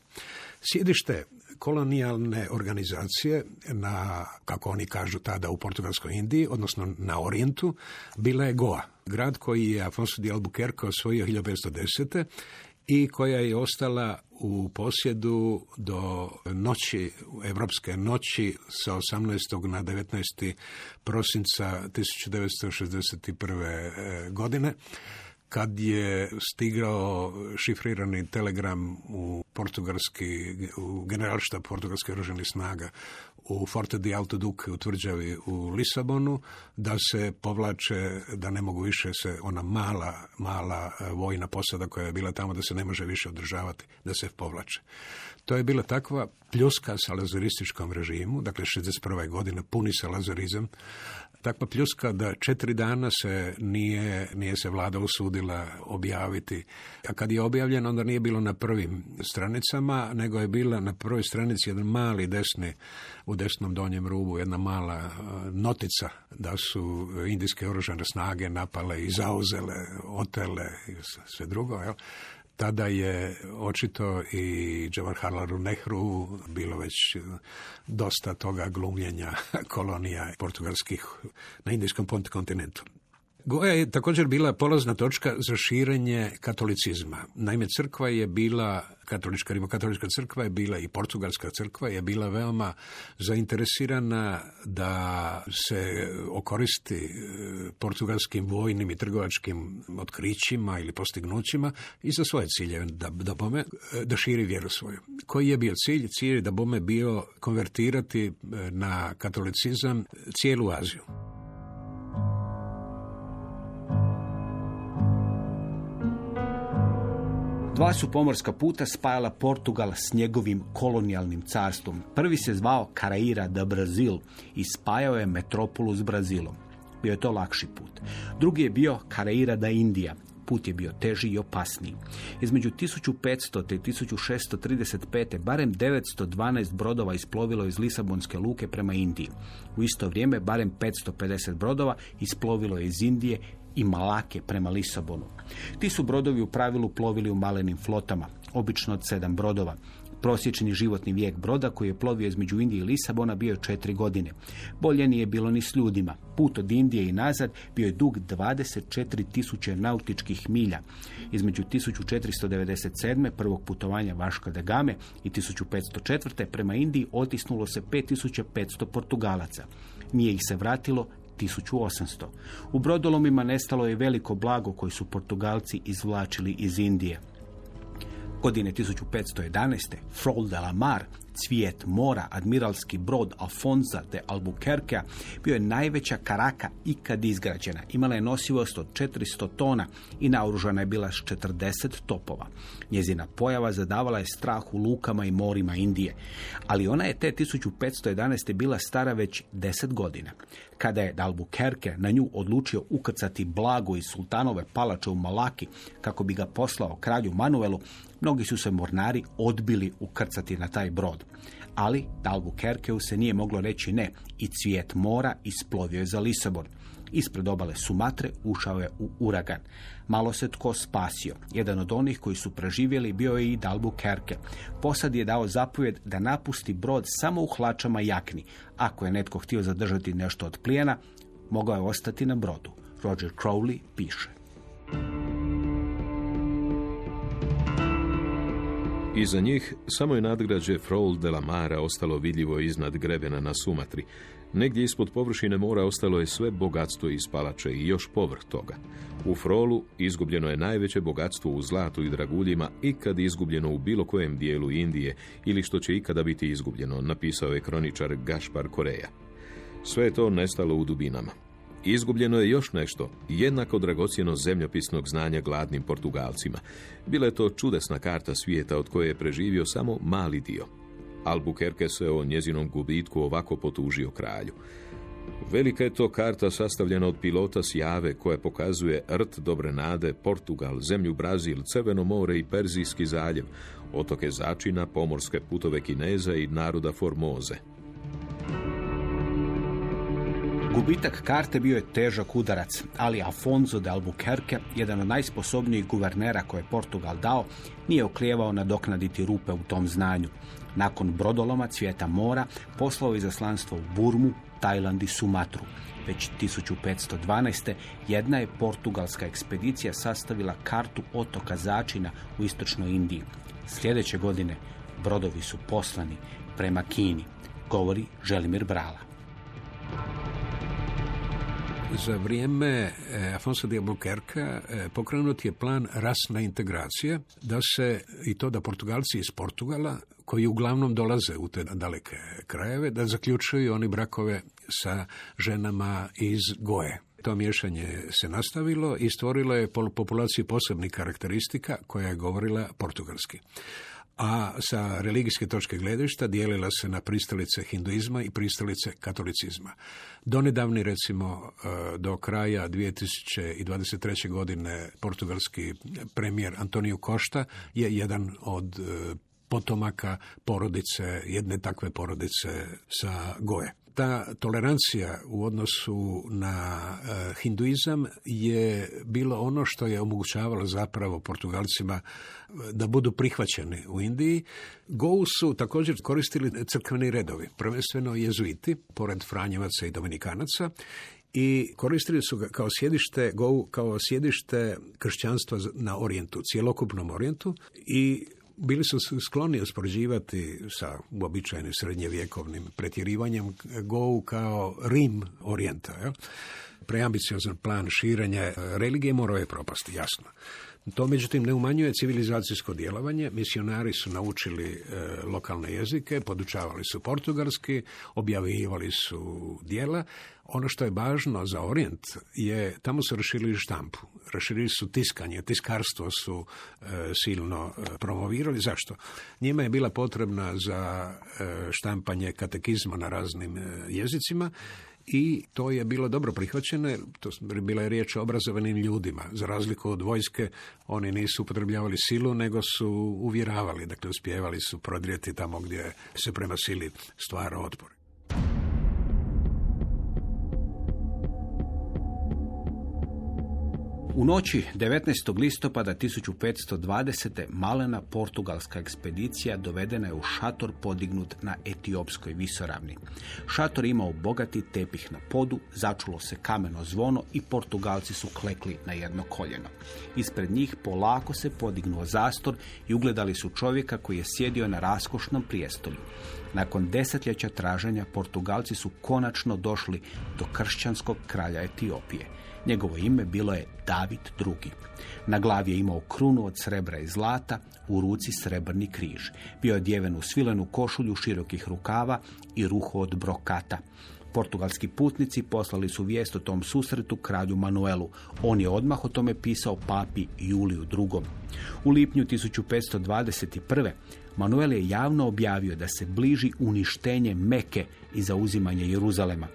Sjedište kolonijalne organizacije na, kako oni kažu tada, u Portugalskoj Indiji, odnosno na Orijentu, bila je Goa, grad koji je Afonso de Albuquerque osvojio 1510 i koja je ostala u posjedu do noći, evropske noći sa 18. na 19. prosinca 1961. godine kad je stigao šifrirani telegram u portugalski, u generalštab portugalske oružanih snaga u Forte di Alto Duque u tvrđavi u Lisabonu, da se povlače, da ne mogu više se ona mala, mala e, vojna posada koja je bila tamo, da se ne može više održavati, da se povlače. To je bila takva pljuska sa lazarističkom režimu, dakle 61. godine puni se lazarizam, takva pljuska da četiri dana se nije, nije se vlada usudila objaviti. A kad je objavljeno, onda nije bilo na prvim stranicama, nego je bila na prvoj stranici jedan mali desni, u desnom donjem rubu, jedna mala e, notica da su indijske oružane snage napale i zauzele, otele i sve drugo. Jel? Tada je očito i Jawaharlalu Nehru bilo već dosta toga glumljenja kolonija portugalskih na indijskom kontinentu. Goja je također bila polazna točka za širenje katolicizma. Naime, crkva je bila, katolička, rimokatolička crkva je bila i portugalska crkva je bila veoma zainteresirana da se okoristi e, portugalskim vojnim i trgovačkim otkrićima ili postignućima i za svoje ciljeve da, da, bome, e, da širi vjeru svoju. Koji je bio cilj? Cilj je da bome bio konvertirati e, na katolicizam cijelu Aziju. Dva su pomorska puta spajala Portugal s njegovim kolonijalnim carstvom. Prvi se zvao Caraira de Brazil i spajao je metropolu s Brazilom. Bio je to lakši put. Drugi je bio Caraira da Indija. Put je bio teži i opasniji. Između 1500. te 1635. barem 912 brodova isplovilo iz Lisabonske luke prema Indiji. U isto vrijeme barem 550 brodova isplovilo je iz Indije i Malake prema Lisabonu. Ti su brodovi u pravilu plovili u malenim flotama, obično od sedam brodova. Prosječni životni vijek broda koji je plovio između Indije i Lisabona bio je četiri godine. Bolje nije bilo ni s ljudima. Put od Indije i nazad bio je dug 24 tisuće nautičkih milja. Između 1497. prvog putovanja Vaška de Game i 1504. prema Indiji otisnulo se 5500 Portugalaca. Nije ih se vratilo 1800. U brodolomima nestalo je veliko blago koji su Portugalci izvlačili iz Indije. Godine 1511. Frol de la Mar, cvijet mora, admiralski brod Alfonza de Albuquerque bio je najveća karaka ikad izgrađena. Imala je nosivost od 400 tona i naoružana je bila s 40 topova. Njezina pojava zadavala je strah u lukama i morima Indije, ali ona je te 1511. bila stara već 10 godina. Kada je Albuquerque na nju odlučio ukrcati blago iz sultanove palače u Malaki kako bi ga poslao kralju Manuelu, mnogi su se mornari odbili ukrcati na taj brod. Ali da Albuquerqueu se nije moglo reći ne i cvijet mora isplovio je za Lisabon. Ispred obale Sumatre ušao je u uragan. Malo se tko spasio. Jedan od onih koji su preživjeli bio je i Dalbuquerque. Posad je dao zapovjed da napusti brod samo u hlačama jakni. Ako je netko htio zadržati nešto od plijena, mogao je ostati na brodu. Roger Crowley piše. Iza njih samo je nadgrađe Frol de la Mara ostalo vidljivo iznad grebena na Sumatri. Negdje ispod površine mora ostalo je sve bogatstvo iz palače i još povrh toga. U Frolu izgubljeno je najveće bogatstvo u zlatu i draguljima ikad izgubljeno u bilo kojem dijelu Indije ili što će ikada biti izgubljeno, napisao je kroničar Gašpar Koreja. Sve je to nestalo u dubinama. Izgubljeno je još nešto, jednako dragocjeno zemljopisnog znanja gladnim Portugalcima. Bila je to čudesna karta svijeta od koje je preživio samo mali dio. Albuquerque se o njezinom gubitku ovako potužio kralju. Velika je to karta sastavljena od pilota s jave koja pokazuje rt Dobre Nade, Portugal, zemlju Brazil, Crveno more i Perzijski zaljev, otoke Začina, pomorske putove Kineza i naroda Formoze. Gubitak karte bio je težak udarac, ali Afonso de Albuquerque, jedan od najsposobnijih guvernera koje je Portugal dao, nije oklijevao nadoknaditi rupe u tom znanju. Nakon brodoloma cvijeta mora poslao je izaslanstvo u Burmu, Tajland i Sumatru. Već 1512. jedna je portugalska ekspedicija sastavila kartu otoka Začina u istočnoj Indiji. Sljedeće godine brodovi su poslani prema Kini, govori Želimir Brala. Za vrijeme eh, Afonso de Albuquerque eh, pokrenut je plan rasna integracije da se, i to da Portugalci iz Portugala, koji uglavnom dolaze u te daleke krajeve, da zaključuju oni brakove sa ženama iz Goje. To miješanje se nastavilo i stvorilo je populaciju posebnih karakteristika koja je govorila portugalski a sa religijske točke gledišta dijelila se na pristalice hinduizma i pristalice katolicizma. Donedavni, recimo, e, do kraja 2023. godine portugalski premijer Antonio Costa je jedan od e, potomaka porodice, jedne takve porodice sa Goje ta tolerancija u odnosu na e, hinduizam je bilo ono što je omogućavalo zapravo Portugalcima e, da budu prihvaćeni u Indiji. Gou su također koristili crkveni redovi, prvenstveno jezuiti, pored Franjevaca i Dominikanaca, i koristili su ga kao sjedište, Gou kao sjedište kršćanstva na orijentu, cjelokupnom orijentu i bili su skloni uspoređivati sa uobičajenim srednjevjekovnim pretjerivanjem Gou kao Rim orijenta. Ja? Preambiciozan plan širenja religije morao je propasti, jasno. To međutim ne umanjuje civilizacijsko djelovanje. Misionari su naučili e, lokalne jezike, podučavali su portugalski, objavljivali su dijela. Ono što je važno za Orijent je, tamo su raširili štampu, raširili su tiskanje, tiskarstvo su e, silno e, promovirali. Zašto? Njima je bila potrebna za štampanje katekizma na raznim jezicima i to je bilo dobro prihvaćeno, to bila je riječ o obrazovanim ljudima. Za razliku od vojske, oni nisu upotrebljavali silu, nego su uvjeravali, dakle uspjevali su prodrijeti tamo gdje se prema sili stvara otpor. U noći 19. listopada 1520. malena portugalska ekspedicija dovedena je u šator podignut na etiopskoj visoravni. Šator imao bogati tepih na podu, začulo se kameno zvono i Portugalci su klekli na jedno koljeno. Ispred njih polako se podignuo zastor i ugledali su čovjeka koji je sjedio na raskošnom prijestolju. Nakon desetljeća traženja Portugalci su konačno došli do kršćanskog kralja Etiopije. Njegovo ime bilo je David II. Na glavi je imao krunu od srebra i zlata, u ruci srebrni križ. Bio je odjeven u svilenu košulju širokih rukava i ruho od brokata. Portugalski putnici poslali su vijest o tom susretu kralju Manuelu. On je odmah o tome pisao papi Juliju II. U lipnju 1521. Manuel je javno objavio da se bliži uništenje Meke i zauzimanje Jeruzalema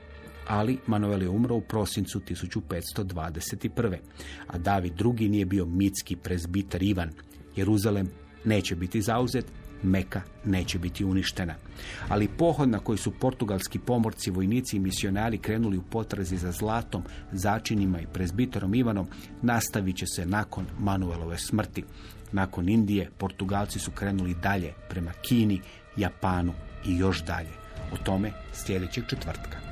ali Manuel je umro u prosincu 1521. A David II. nije bio mitski prezbiter Ivan. Jeruzalem neće biti zauzet Meka neće biti uništena. Ali pohod na koji su portugalski pomorci, vojnici i misionari krenuli u potrazi za zlatom, začinima i prezbiterom Ivanom nastavit će se nakon Manuelove smrti. Nakon Indije, Portugalci su krenuli dalje prema Kini, Japanu i još dalje. O tome sljedećeg četvrtka.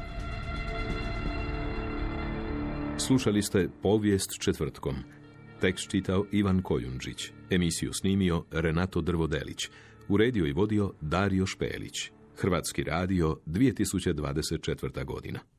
Slušali ste povijest četvrtkom. Tekst čitao Ivan Kojundžić. Emisiju snimio Renato Drvodelić. Uredio i vodio Dario Špelić. Hrvatski radio 2024. godina.